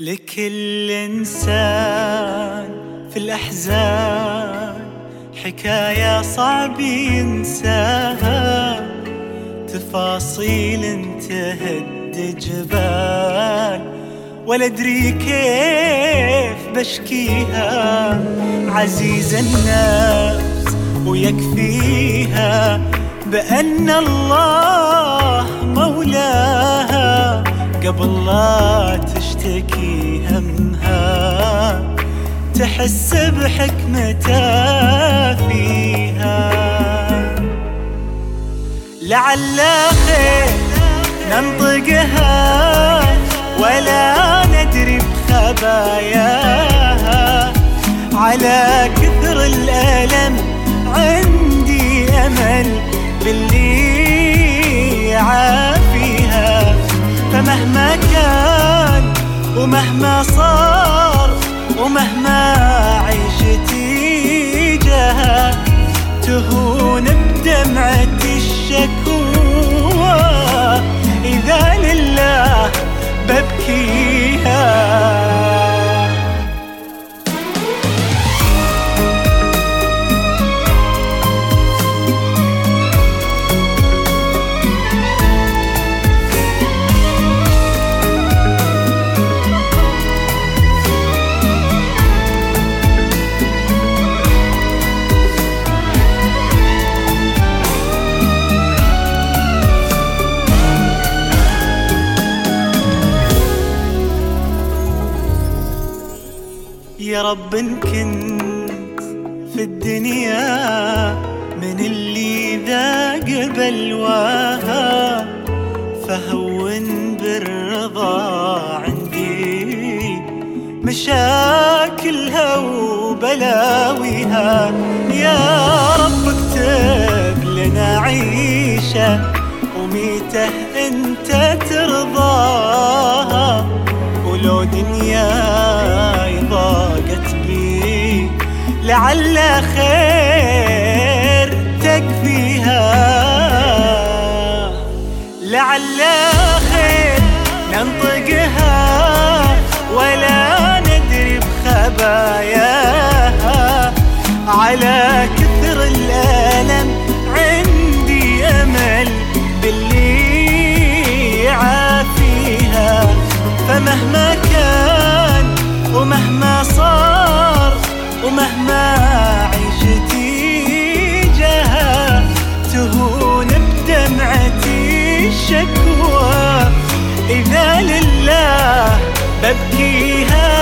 لكل إنسان في الأحزان. حكاية صعب ينساها. تفاصيل تهد جبال. ولا أدري كيف بشكيها. عزيز النفس ويكفيها. بأن الله مولاها قبل لا تشتكي همها تحس بحكمته فيها. لعل خير ننطقها ولا ندري بخباياها. على كثر الألم عندي أمل باللي يعافيها ومهما صار ومهما يا رب إن كنت في الدنيا من اللي ذاق بلواها فهون بالرضا عندي مشاكلها وبلاويها. يا رب اكتب لنا عيشة وميتة انت ترضاها. ولو دنياي ضاقت بي لعل خير تكفيها. لعل خير ننطقها ولا ندري بخباياها. على كثر الألم عندي أمل باللي يعافيها فمهما तक की है।